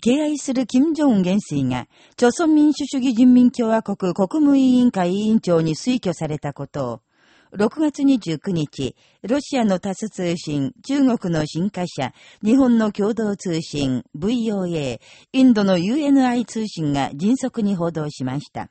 敬愛する金正恩元帥が、朝鮮民主主義人民共和国国務委員会委員長に推挙されたことを、6月29日、ロシアのタス通信、中国の新華社、日本の共同通信、VOA、インドの UNI 通信が迅速に報道しました。